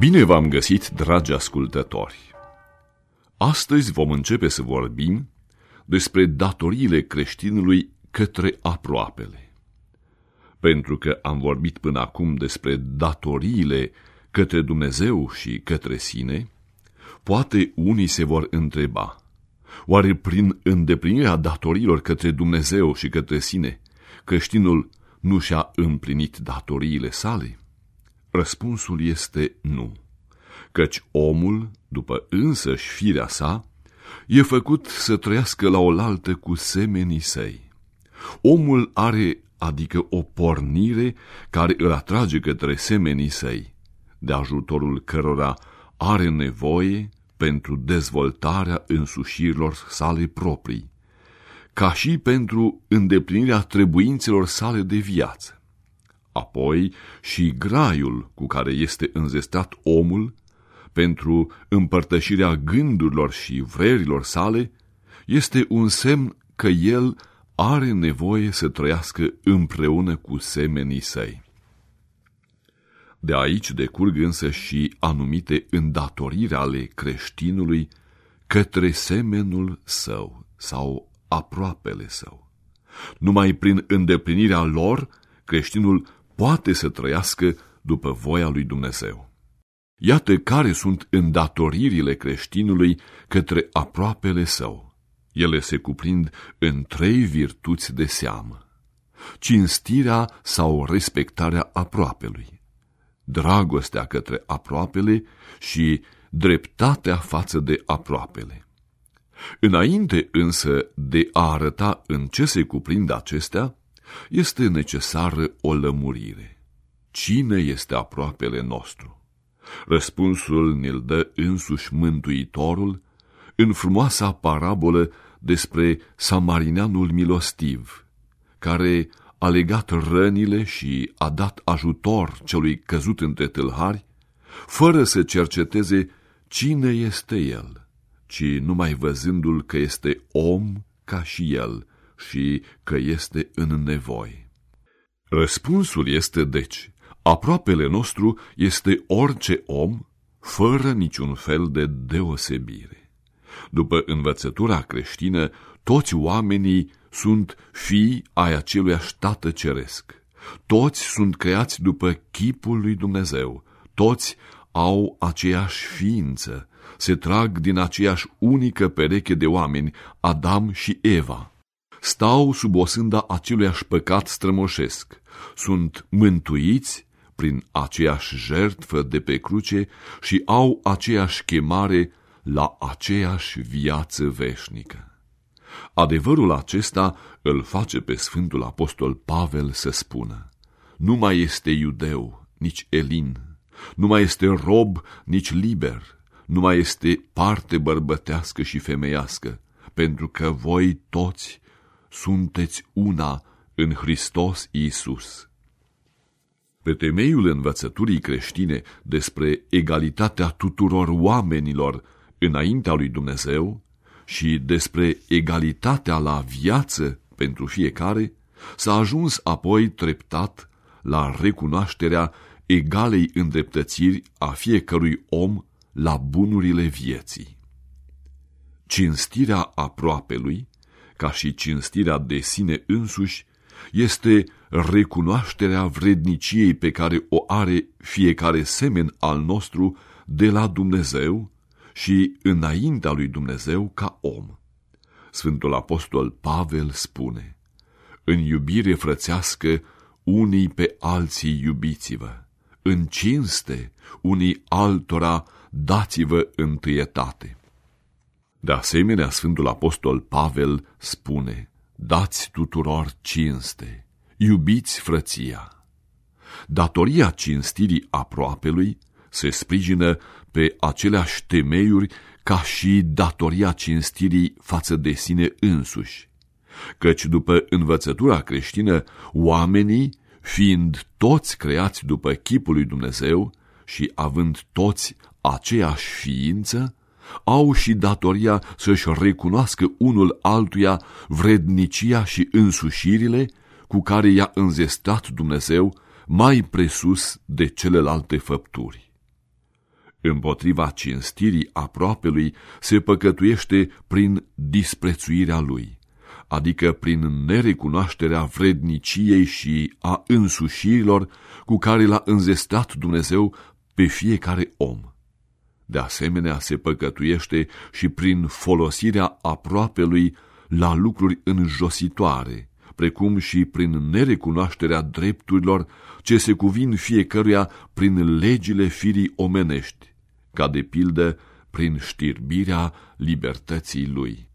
Bine v-am găsit, dragi ascultători! Astăzi vom începe să vorbim despre datoriile creștinului către aproapele. Pentru că am vorbit până acum despre datoriile către Dumnezeu și către sine, poate unii se vor întreba, oare prin îndeplinirea datoriilor către Dumnezeu și către sine, creștinul nu și-a împlinit datoriile sale? Răspunsul este nu, căci omul, după însăși firea sa, e făcut să trăiască la oaltă cu semenii săi. Omul are, adică o pornire care îl atrage către semenii săi, de ajutorul cărora are nevoie pentru dezvoltarea însușirilor sale proprii, ca și pentru îndeplinirea trebuințelor sale de viață. Apoi și graiul cu care este înzestat omul pentru împărtășirea gândurilor și vrerilor sale este un semn că el are nevoie să trăiască împreună cu semenii săi. De aici decurg însă și anumite îndatoriri ale creștinului către semenul său sau aproapele său. Numai prin îndeplinirea lor, creștinul poate să trăiască după voia lui Dumnezeu. Iată care sunt îndatoririle creștinului către aproapele său. Ele se cuprind în trei virtuți de seamă. Cinstirea sau respectarea aproapelui, dragostea către aproapele și dreptatea față de aproapele. Înainte însă de a arăta în ce se cuprind acestea, este necesară o lămurire. Cine este aproapele nostru? Răspunsul ne-l dă însuși Mântuitorul în frumoasa parabolă despre samarineanul milostiv, care a legat rănile și a dat ajutor celui căzut între tâlhari, fără să cerceteze cine este el, ci numai văzându-l că este om ca și el și că este în nevoie. Răspunsul este deci, aproapele nostru este orice om, fără niciun fel de deosebire. După învățătura creștină, toți oamenii sunt fii ai aceluiași tată ceresc. Toți sunt creați după chipul lui Dumnezeu. Toți au aceeași ființă. Se trag din aceeași unică pereche de oameni, Adam și Eva stau sub o sânda aceluiași păcat strămoșesc, sunt mântuiți prin aceeași jertfă de pe cruce și au aceeași chemare la aceeași viață veșnică. Adevărul acesta îl face pe Sfântul Apostol Pavel să spună, nu mai este iudeu, nici elin, nu mai este rob, nici liber, nu mai este parte bărbătească și femeiască, pentru că voi toți sunteți una în Hristos Iisus. Pe temeiul învățăturii creștine despre egalitatea tuturor oamenilor înaintea lui Dumnezeu și despre egalitatea la viață pentru fiecare, s-a ajuns apoi treptat la recunoașterea egalei îndreptățiri a fiecărui om la bunurile vieții. Cinstirea aproapelui ca și cinstirea de sine însuși, este recunoașterea vredniciei pe care o are fiecare semen al nostru de la Dumnezeu și înaintea lui Dumnezeu ca om. Sfântul Apostol Pavel spune, În iubire frățească, unii pe alții iubiți-vă, în cinste, unii altora dați-vă întâietate. De asemenea, Sfântul Apostol Pavel spune, dați tuturor cinste, iubiți frăția. Datoria cinstirii aproapelui se sprijină pe aceleași temeiuri ca și datoria cinstirii față de sine însuși. Căci după învățătura creștină, oamenii, fiind toți creați după chipul lui Dumnezeu și având toți aceeași ființă, au și datoria să-și recunoască unul altuia vrednicia și însușirile cu care i-a înzestat Dumnezeu mai presus de celelalte făpturi. Împotriva cinstirii aproapelui se păcătuiește prin disprețuirea lui, adică prin nerecunoașterea vredniciei și a însușirilor cu care l-a înzestat Dumnezeu pe fiecare om. De asemenea, se păcătuiește și prin folosirea aproapelui la lucruri înjositoare, precum și prin nerecunoașterea drepturilor ce se cuvin fiecăruia prin legile firii omenești, ca de pildă prin știrbirea libertății lui.